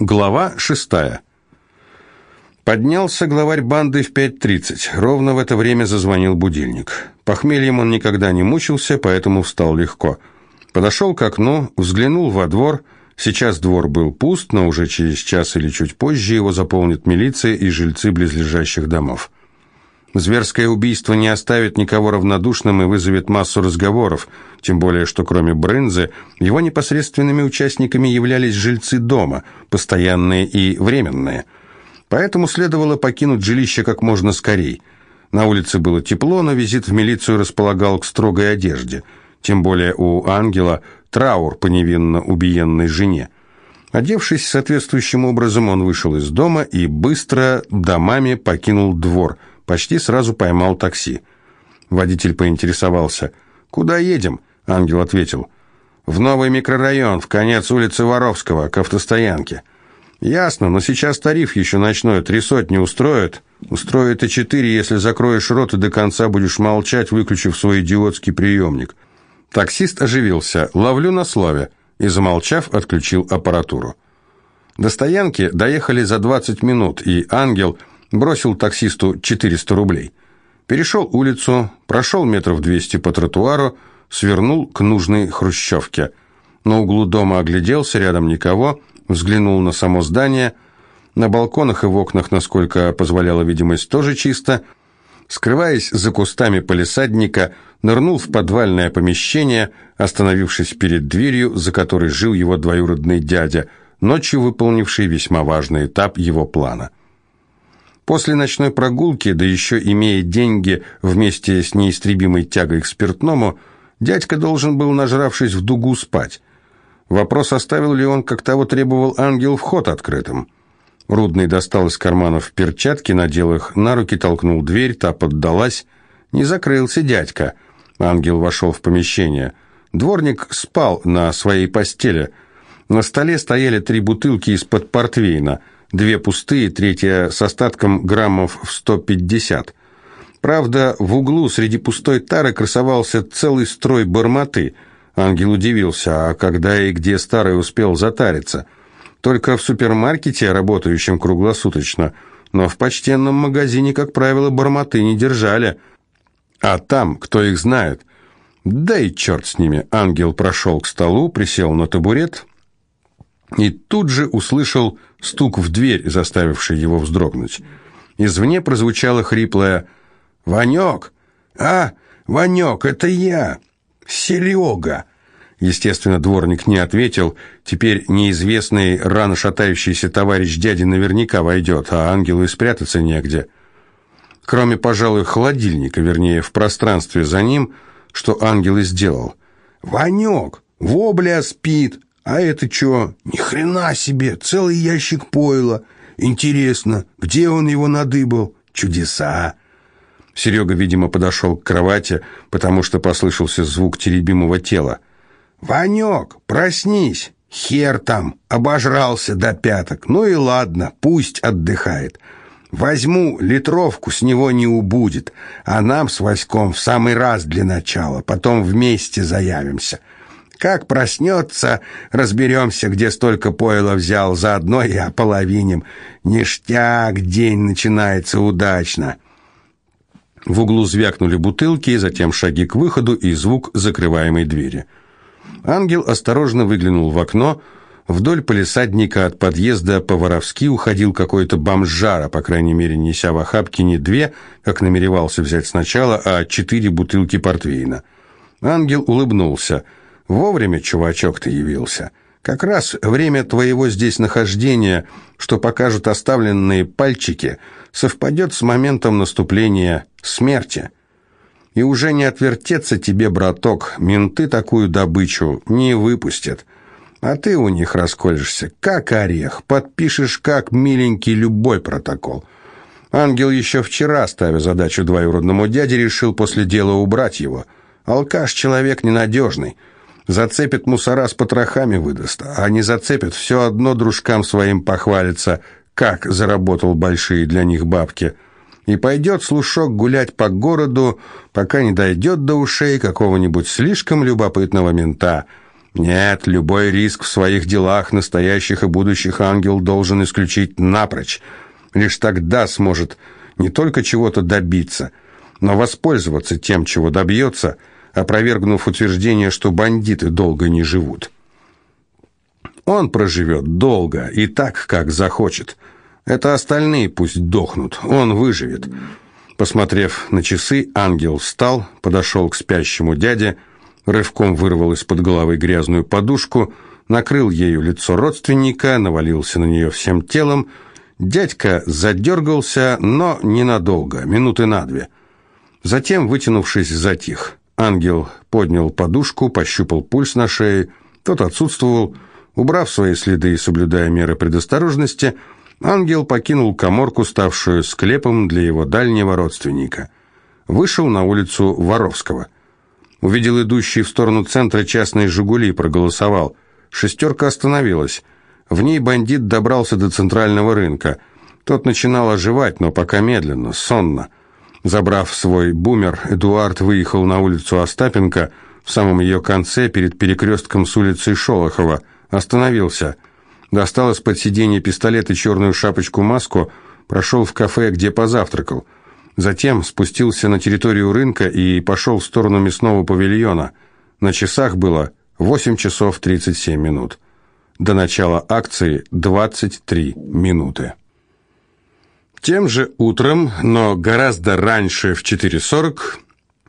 Глава шестая. Поднялся главарь банды в 5.30. Ровно в это время зазвонил будильник. Похмельем он никогда не мучился, поэтому встал легко. Подошел к окну, взглянул во двор. Сейчас двор был пуст, но уже через час или чуть позже его заполнит милиция и жильцы близлежащих домов. Зверское убийство не оставит никого равнодушным и вызовет массу разговоров, тем более что кроме Брынзы, его непосредственными участниками являлись жильцы дома, постоянные и временные. Поэтому следовало покинуть жилище как можно скорей. На улице было тепло, но визит в милицию располагал к строгой одежде, тем более у ангела траур по невинно убиенной жене. Одевшись соответствующим образом, он вышел из дома и быстро домами покинул двор – Почти сразу поймал такси. Водитель поинтересовался. «Куда едем?» Ангел ответил. «В новый микрорайон, в конец улицы Воровского, к автостоянке». «Ясно, но сейчас тариф еще ночной, три сотни устроит?» «Устроит и четыре, если закроешь рот и до конца будешь молчать, выключив свой идиотский приемник». Таксист оживился. «Ловлю на слове» и, замолчав, отключил аппаратуру. До стоянки доехали за 20 минут, и Ангел бросил таксисту 400 рублей. Перешел улицу, прошел метров 200 по тротуару, свернул к нужной хрущевке. На углу дома огляделся, рядом никого, взглянул на само здание. На балконах и в окнах, насколько позволяла видимость, тоже чисто. Скрываясь за кустами полисадника, нырнул в подвальное помещение, остановившись перед дверью, за которой жил его двоюродный дядя, ночью выполнивший весьма важный этап его плана – После ночной прогулки, да еще имея деньги вместе с неистребимой тягой к спиртному, дядька должен был, нажравшись в дугу, спать. Вопрос, оставил ли он, как того требовал ангел, вход открытым. Рудный достал из карманов перчатки, надел их на руки, толкнул дверь, та поддалась. Не закрылся дядька. Ангел вошел в помещение. Дворник спал на своей постели. На столе стояли три бутылки из-под портвейна – две пустые, третья с остатком граммов в 150. Правда, в углу среди пустой тары красовался целый строй барматы. Ангел удивился, а когда и где старый успел затариться? Только в супермаркете, работающем круглосуточно, но в почтенном магазине, как правило, барматы не держали. А там, кто их знает? Да и черт с ними. Ангел прошел к столу, присел на табурет и тут же услышал стук в дверь, заставивший его вздрогнуть. Извне прозвучало хриплое «Ванек! А, Ванек, это я! Серега!» Естественно, дворник не ответил. Теперь неизвестный, рано шатающийся товарищ дяди наверняка войдет, а ангелу и спрятаться негде. Кроме, пожалуй, холодильника, вернее, в пространстве за ним, что ангел и сделал. «Ванек! Вобля спит! А это что? Ни хрена себе, целый ящик пойла. Интересно, где он его надыбал? Чудеса. Серега, видимо, подошел к кровати, потому что послышался звук теребимого тела. «Ванек, проснись! Хер там, обожрался до пяток. Ну и ладно, пусть отдыхает. Возьму литровку, с него не убудет, а нам с Васьком в самый раз для начала, потом вместе заявимся». Как проснется, разберемся, где столько пойла взял, заодно и ополовиним. Ништяк, день начинается удачно». В углу звякнули бутылки, затем шаги к выходу и звук закрываемой двери. Ангел осторожно выглянул в окно. Вдоль полисадника от подъезда по-воровски уходил какой-то бомжара, по крайней мере, неся в охапке не две, как намеревался взять сначала, а четыре бутылки портвейна. Ангел улыбнулся – Вовремя, чувачок, ты явился. Как раз время твоего здесь нахождения, что покажут оставленные пальчики, совпадет с моментом наступления смерти. И уже не отвертеться тебе, браток, менты такую добычу не выпустят. А ты у них расколешься, как орех, подпишешь, как миленький, любой протокол. Ангел еще вчера, ставя задачу двоюродному дяде, решил после дела убрать его. Алкаш человек ненадежный. Зацепит мусора с потрохами выдаст, а не зацепит, все одно дружкам своим похвалится, как заработал большие для них бабки. И пойдет слушок гулять по городу, пока не дойдет до ушей какого-нибудь слишком любопытного мента. Нет, любой риск в своих делах, настоящих и будущих ангел должен исключить напрочь. Лишь тогда сможет не только чего-то добиться, но воспользоваться тем, чего добьется, опровергнув утверждение, что бандиты долго не живут. Он проживет долго и так, как захочет. Это остальные пусть дохнут, он выживет. Посмотрев на часы, ангел встал, подошел к спящему дяде, рывком вырвал из-под головы грязную подушку, накрыл ею лицо родственника, навалился на нее всем телом. Дядька задергался, но ненадолго, минуты на две. Затем, вытянувшись, затих. Ангел поднял подушку, пощупал пульс на шее. Тот отсутствовал. Убрав свои следы и соблюдая меры предосторожности, ангел покинул коморку, ставшую склепом для его дальнего родственника. Вышел на улицу Воровского – Увидел идущий в сторону центра частный «Жигули», проголосовал. Шестерка остановилась. В ней бандит добрался до центрального рынка. Тот начинал оживать, но пока медленно, сонно. Забрав свой бумер, Эдуард выехал на улицу Остапенко, в самом ее конце, перед перекрестком с улицей Шолохова. Остановился. Достал из-под сиденья пистолет и черную шапочку-маску, прошел в кафе, где позавтракал. Затем спустился на территорию рынка и пошел в сторону мясного павильона. На часах было 8 часов 37 минут. До начала акции 23 минуты. Тем же утром, но гораздо раньше, в 4.40,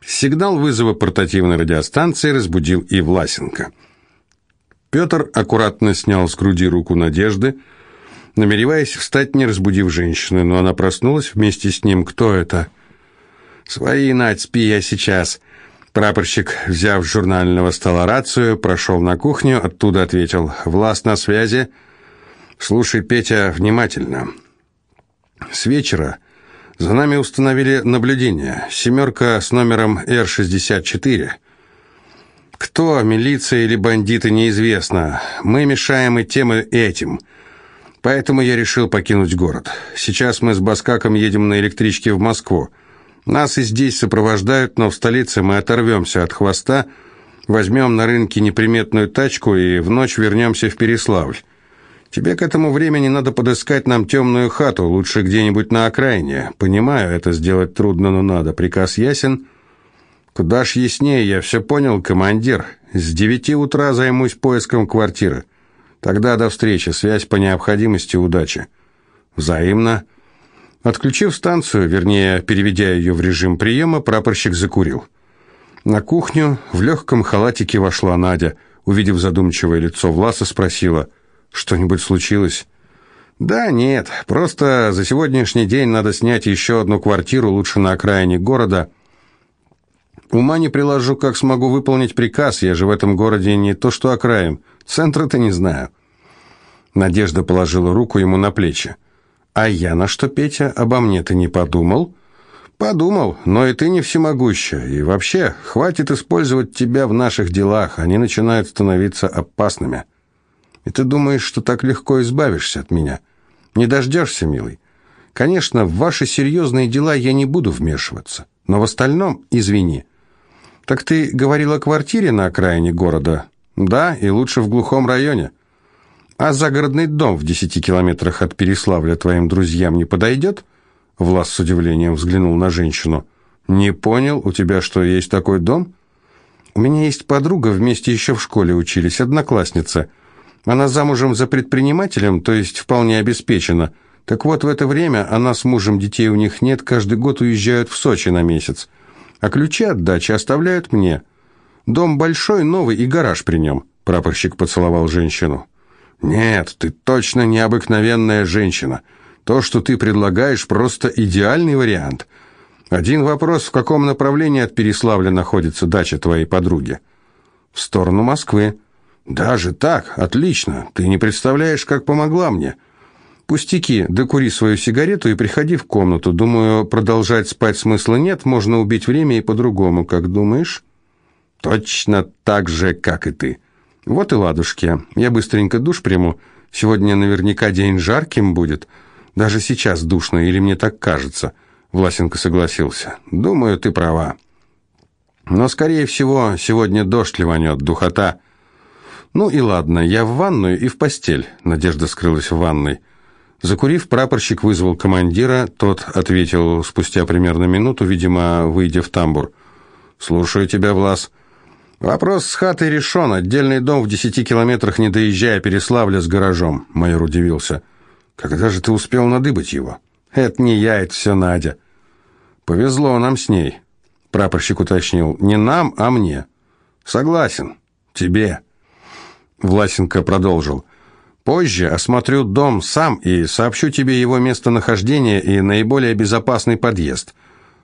сигнал вызова портативной радиостанции разбудил и Власенко. Петр аккуратно снял с груди руку Надежды, намереваясь встать, не разбудив женщину, но она проснулась вместе с ним. «Кто это?» «Свои, Надь, спи я сейчас». Прапорщик, взяв с журнального стола рацию, прошел на кухню, оттуда ответил «Власт на связи». «Слушай, Петя, внимательно. С вечера за нами установили наблюдение. Семерка с номером Р-64. Кто, милиция или бандиты, неизвестно. Мы мешаем и тем, и этим». Поэтому я решил покинуть город. Сейчас мы с Баскаком едем на электричке в Москву. Нас и здесь сопровождают, но в столице мы оторвемся от хвоста, возьмем на рынке неприметную тачку и в ночь вернемся в Переславль. Тебе к этому времени надо подыскать нам темную хату, лучше где-нибудь на окраине. Понимаю, это сделать трудно, но надо. Приказ ясен? Куда ж яснее, я все понял, командир. С девяти утра займусь поиском квартиры. Тогда до встречи. Связь по необходимости. Удачи. Взаимно. Отключив станцию, вернее, переведя ее в режим приема, прапорщик закурил. На кухню в легком халатике вошла Надя. Увидев задумчивое лицо Власа, спросила, «Что-нибудь случилось?» «Да нет, просто за сегодняшний день надо снять еще одну квартиру, лучше на окраине города. Ума не приложу, как смогу выполнить приказ, я же в этом городе не то что окраин». Центра-то не знаю». Надежда положила руку ему на плечи. «А я на что, Петя, обо мне-то не подумал?» «Подумал, но и ты не всемогуща. И вообще, хватит использовать тебя в наших делах, они начинают становиться опасными. И ты думаешь, что так легко избавишься от меня? Не дождешься, милый. Конечно, в ваши серьезные дела я не буду вмешиваться, но в остальном извини. Так ты говорил о квартире на окраине города, да, и лучше в глухом районе. А загородный дом в десяти километрах от Переславля твоим друзьям не подойдет? Влас с удивлением взглянул на женщину. Не понял, у тебя что, есть такой дом? У меня есть подруга, вместе еще в школе учились, одноклассница. Она замужем за предпринимателем, то есть вполне обеспечена. Так вот, в это время она с мужем, детей у них нет, каждый год уезжают в Сочи на месяц. А ключи от дачи оставляют мне. Дом большой, новый и гараж при нем». Прапорщик поцеловал женщину. «Нет, ты точно необыкновенная женщина. То, что ты предлагаешь, просто идеальный вариант. Один вопрос, в каком направлении от Переславля находится дача твоей подруги?» «В сторону Москвы». «Даже так? Отлично. Ты не представляешь, как помогла мне». «Пустяки, докури свою сигарету и приходи в комнату. Думаю, продолжать спать смысла нет, можно убить время и по-другому. Как думаешь?» Точно так же, как и ты. Вот и ладушки. Я быстренько душ приму. Сегодня наверняка день жарким будет. Даже сейчас душно, или мне так кажется. Власенко согласился. Думаю, ты права. Но, скорее всего, сегодня дождь ливанет, духота. «Ну и ладно, я в ванную и в постель», — Надежда скрылась в ванной. Закурив, прапорщик вызвал командира, тот ответил спустя примерно минуту, видимо, выйдя в тамбур. «Слушаю тебя, Влас». «Вопрос с хатой решен. Отдельный дом в десяти километрах, не доезжая Переславля с гаражом», — майор удивился. «Когда же ты успел надыбать его?» «Это не я, это все Надя». «Повезло нам с ней», — прапорщик уточнил. «Не нам, а мне». «Согласен. Тебе». Власенко продолжил. Позже осмотрю дом сам и сообщу тебе его местонахождение и наиболее безопасный подъезд.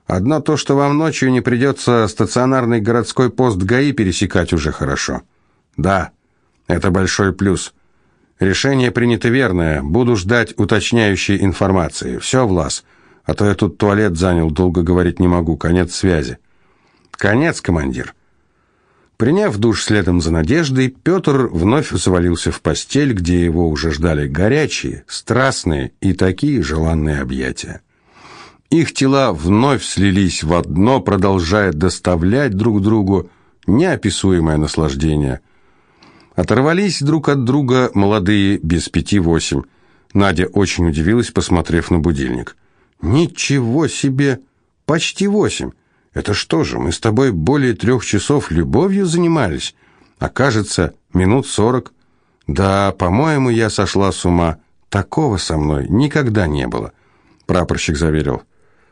Одно то, что вам ночью не придется стационарный городской пост ГАИ пересекать уже хорошо. Да, это большой плюс. Решение принято верное. Буду ждать уточняющей информации. Все, Влас. А то я тут туалет занял, долго говорить не могу. Конец связи. Конец, командир. Приняв душ следом за Надеждой, Петр вновь завалился в постель, где его уже ждали горячие, страстные и такие желанные объятия. Их тела вновь слились в одно, продолжая доставлять друг другу неописуемое наслаждение. Оторвались друг от друга молодые без пяти восемь. Надя очень удивилась, посмотрев на будильник. «Ничего себе! Почти восемь! Это что же, мы с тобой более трех часов любовью занимались? А кажется, минут сорок. Да, по-моему, я сошла с ума. Такого со мной никогда не было. Прапорщик заверил.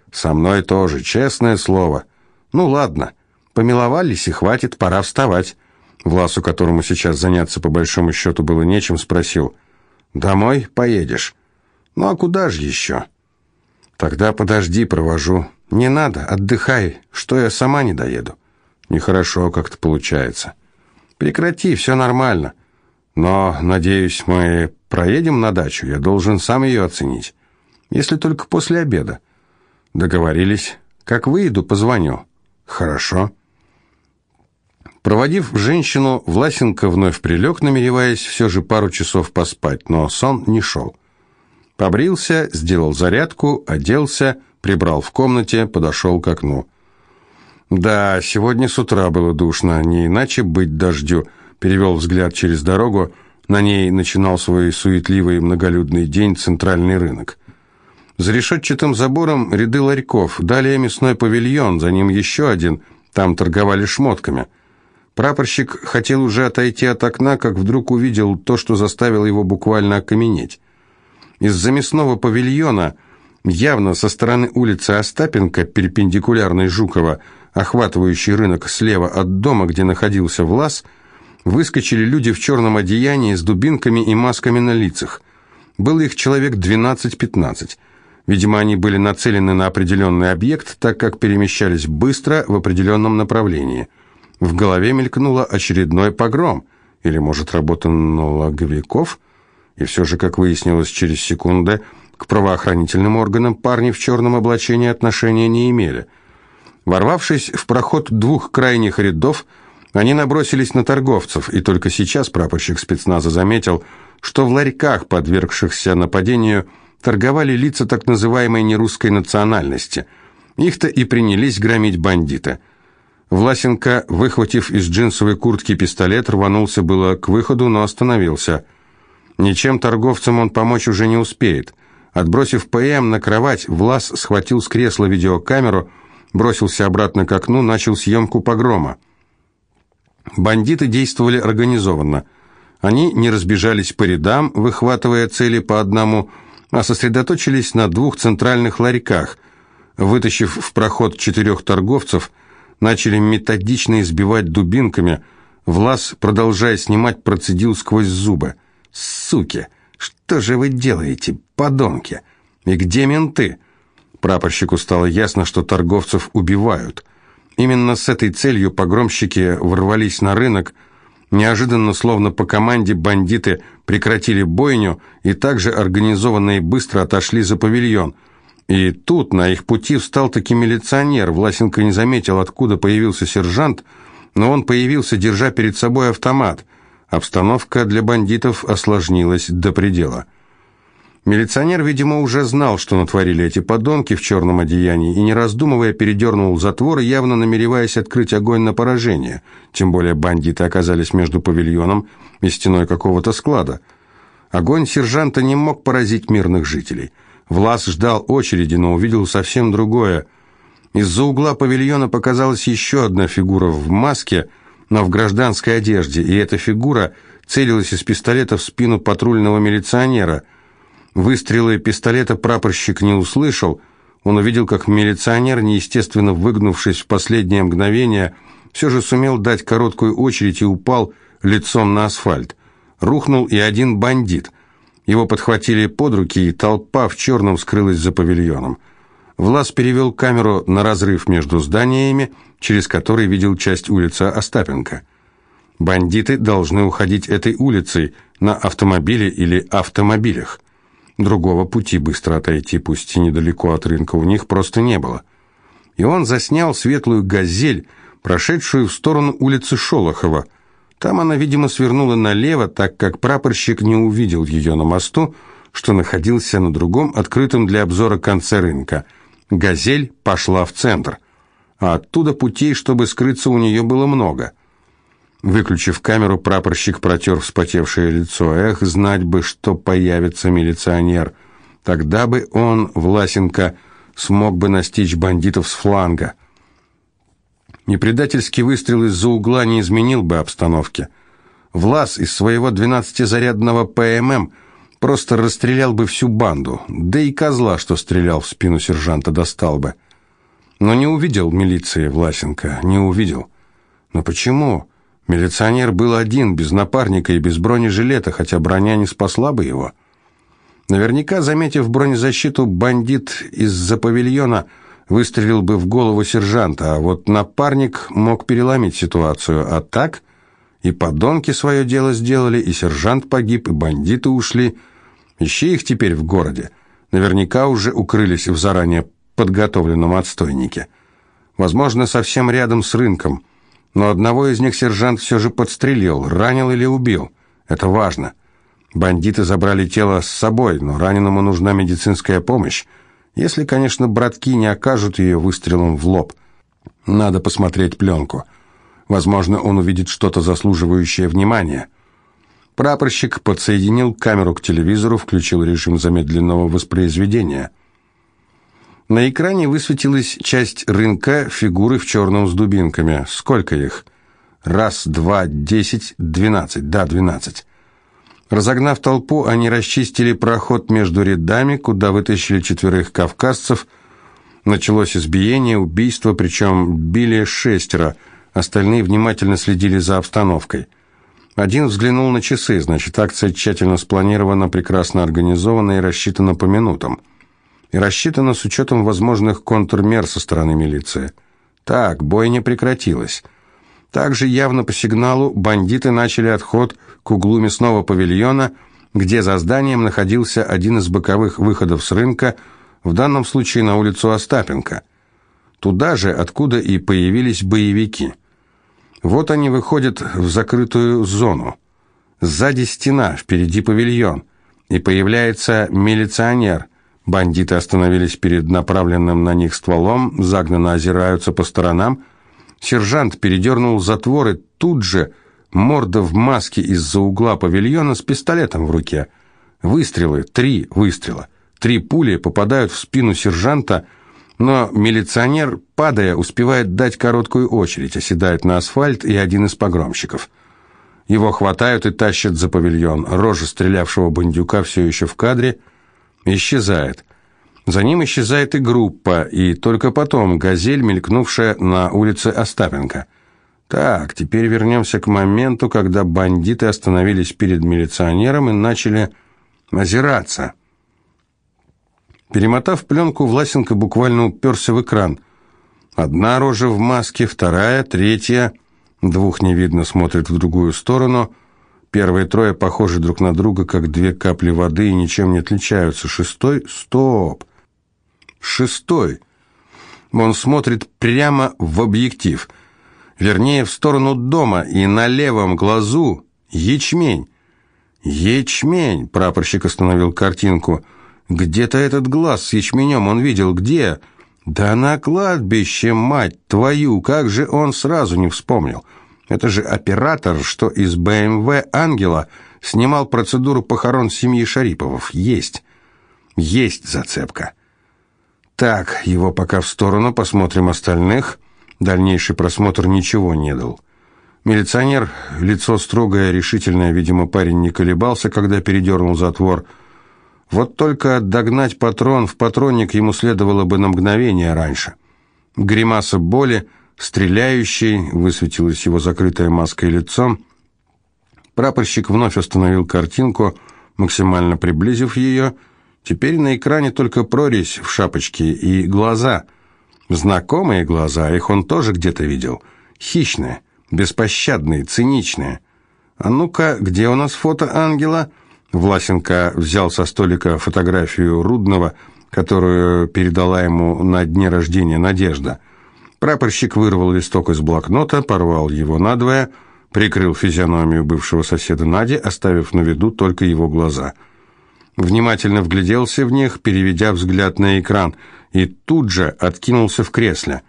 Со мной тоже, честное слово. Ну ладно, помиловались и хватит, пора вставать. Власу, которому сейчас заняться по большому счету было нечем, спросил. «Домой поедешь?» «Ну а куда же еще?» «Тогда подожди, провожу». «Не надо, отдыхай, что я сама не доеду». «Нехорошо как-то получается». «Прекрати, все нормально. Но, надеюсь, мы проедем на дачу, я должен сам ее оценить. Если только после обеда». «Договорились. Как выйду, позвоню». «Хорошо». Проводив женщину, Власенко вновь прилег, намереваясь все же пару часов поспать, но сон не шел. Побрился, сделал зарядку, оделся прибрал в комнате, подошел к окну. Да, сегодня с утра было душно, не иначе быть дождю. Перевел взгляд через дорогу, на ней начинал свой суетливый многолюдный день центральный рынок. За решетчатым забором ряды ларьков, далее мясной павильон, за ним еще один, там торговали шмотками. Прапорщик хотел уже отойти от окна, как вдруг увидел то, что заставило его буквально окаменеть. Из-за мясного павильона – Явно со стороны улицы Остапенко, перпендикулярной Жукова, охватывающей рынок слева от дома, где находился Влас, выскочили люди в черном одеянии с дубинками и масками на лицах. Было их человек 12-15. Видимо, они были нацелены на определенный объект, так как перемещались быстро в определенном направлении. В голове мелькнуло очередной погром. Или, может, работа налоговиков? И все же, как выяснилось через секунды, к правоохранительным органам парни в черном облачении отношения не имели. Ворвавшись в проход двух крайних рядов, они набросились на торговцев, и только сейчас прапорщик спецназа заметил, что в ларьках, подвергшихся нападению, торговали лица так называемой нерусской национальности. Их-то и принялись громить бандиты. Власенко, выхватив из джинсовой куртки пистолет, рванулся было к выходу, но остановился. Ничем торговцам он помочь уже не успеет – Отбросив ПМ на кровать, Влас схватил с кресла видеокамеру, бросился обратно к окну, начал съемку погрома. Бандиты действовали организованно. Они не разбежались по рядам, выхватывая цели по одному, а сосредоточились на двух центральных ларьках. Вытащив в проход четырех торговцев, начали методично избивать дубинками. Влас, продолжая снимать, процедил сквозь зубы. «Суки! Что же вы делаете, подонки? И где менты? Прапорщику стало ясно, что торговцев убивают. Именно с этой целью погромщики ворвались на рынок. Неожиданно, словно по команде, бандиты прекратили бойню и также организованно и быстро отошли за павильон. И тут на их пути встал таки милиционер. Власенко не заметил, откуда появился сержант, но он появился, держа перед собой автомат – Обстановка для бандитов осложнилась до предела. Милиционер, видимо, уже знал, что натворили эти подонки в черном одеянии, и, не раздумывая, передернул затвор, явно намереваясь открыть огонь на поражение. Тем более бандиты оказались между павильоном и стеной какого-то склада. Огонь сержанта не мог поразить мирных жителей. Влас ждал очереди, но увидел совсем другое. Из-за угла павильона показалась еще одна фигура в маске, но в гражданской одежде, и эта фигура целилась из пистолета в спину патрульного милиционера – Выстрелы пистолета прапорщик не услышал. Он увидел, как милиционер, неестественно выгнувшись в последнее мгновение, все же сумел дать короткую очередь и упал лицом на асфальт. Рухнул и один бандит. Его подхватили под руки, и толпа в черном скрылась за павильоном. Влас перевел камеру на разрыв между зданиями, через который видел часть улицы Остапенко. Бандиты должны уходить этой улицей на автомобиле или автомобилях. Другого пути быстро отойти, пусть и недалеко от рынка, у них просто не было. И он заснял светлую «Газель», прошедшую в сторону улицы Шолохова. Там она, видимо, свернула налево, так как прапорщик не увидел ее на мосту, что находился на другом, открытом для обзора конце рынка. «Газель» пошла в центр. А оттуда путей, чтобы скрыться, у нее было много – Выключив камеру, прапорщик протер вспотевшее лицо. Эх, знать бы, что появится милиционер. Тогда бы он, Власенко, смог бы настичь бандитов с фланга. Непредательский выстрел из-за угла не изменил бы обстановки. Влас из своего двенадцатизарядного ПММ просто расстрелял бы всю банду, да и козла, что стрелял в спину сержанта, достал бы. Но не увидел милиции Власенко, не увидел. Но почему? Милиционер был один, без напарника и без бронежилета, хотя броня не спасла бы его. Наверняка, заметив бронезащиту, бандит из-за павильона выстрелил бы в голову сержанта, а вот напарник мог переломить ситуацию, а так и подонки свое дело сделали, и сержант погиб, и бандиты ушли. Ищи их теперь в городе. Наверняка уже укрылись в заранее подготовленном отстойнике. Возможно, совсем рядом с рынком – но одного из них сержант все же подстрелил, ранил или убил. Это важно. Бандиты забрали тело с собой, но раненому нужна медицинская помощь, если, конечно, братки не окажут ее выстрелом в лоб. Надо посмотреть пленку. Возможно, он увидит что-то заслуживающее внимания. Прапорщик подсоединил камеру к телевизору, включил режим замедленного воспроизведения – на экране высветилась часть рынка, фигуры в черном с дубинками. Сколько их? Раз, два, десять, двенадцать. Да, двенадцать. Разогнав толпу, они расчистили проход между рядами, куда вытащили четверых кавказцев. Началось избиение, убийство, причем били шестеро. Остальные внимательно следили за обстановкой. Один взглянул на часы, значит, акция тщательно спланирована, прекрасно организована и рассчитана по минутам и рассчитано с учетом возможных контрмер со стороны милиции. Так, бойня прекратилась. Также явно по сигналу бандиты начали отход к углу мясного павильона, где за зданием находился один из боковых выходов с рынка, в данном случае на улицу Остапенко. Туда же, откуда и появились боевики. Вот они выходят в закрытую зону. Сзади стена, впереди павильон, и появляется милиционер – Бандиты остановились перед направленным на них стволом, загнанно озираются по сторонам. Сержант передернул затвор и тут же морда в маске из-за угла павильона с пистолетом в руке. Выстрелы, три выстрела. Три пули попадают в спину сержанта, но милиционер, падая, успевает дать короткую очередь, оседает на асфальт и один из погромщиков. Его хватают и тащат за павильон. Рожа стрелявшего бандюка все еще в кадре – исчезает. За ним исчезает и группа, и только потом «Газель», мелькнувшая на улице Остапенко. Так, теперь вернемся к моменту, когда бандиты остановились перед милиционером и начали озираться. Перемотав пленку, Власенко буквально уперся в экран. Одна рожа в маске, вторая, третья. Двух не видно, смотрит в другую сторону – Первые трое похожи друг на друга, как две капли воды, и ничем не отличаются. Шестой — стоп! Шестой! Он смотрит прямо в объектив. Вернее, в сторону дома, и на левом глазу ячмень. Ячмень! Прапорщик остановил картинку. Где-то этот глаз с ячменем он видел. Где? Да на кладбище, мать твою! Как же он сразу не вспомнил? Это же оператор, что из БМВ «Ангела» снимал процедуру похорон семьи Шариповых. Есть. Есть зацепка. Так, его пока в сторону, посмотрим остальных. Дальнейший просмотр ничего не дал. Милиционер, лицо строгое, решительное, видимо, парень не колебался, когда передернул затвор. Вот только догнать патрон в патронник ему следовало бы на мгновение раньше. Гримаса боли, стреляющий, высветилось его закрытое маской лицо. Прапорщик вновь остановил картинку, максимально приблизив ее, Теперь на экране только прорезь в шапочке и глаза. Знакомые глаза, их он тоже где-то видел. Хищные, беспощадные, циничные. А ну-ка, где у нас фото ангела? Власенко взял со столика фотографию Рудного, которую передала ему на дне рождения Надежда. Прапорщик вырвал листок из блокнота, порвал его надвое, прикрыл физиономию бывшего соседа Нади, оставив на виду только его глаза – внимательно вгляделся в них, переведя взгляд на экран, и тут же откинулся в кресле.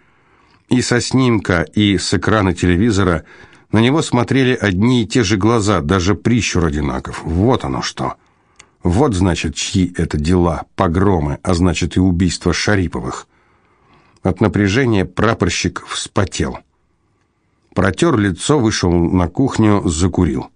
И со снимка, и с экрана телевизора на него смотрели одни и те же глаза, даже прищур одинаков. Вот оно что. Вот, значит, чьи это дела, погромы, а значит и убийство Шариповых. От напряжения прапорщик вспотел. Протер лицо, вышел на кухню, закурил.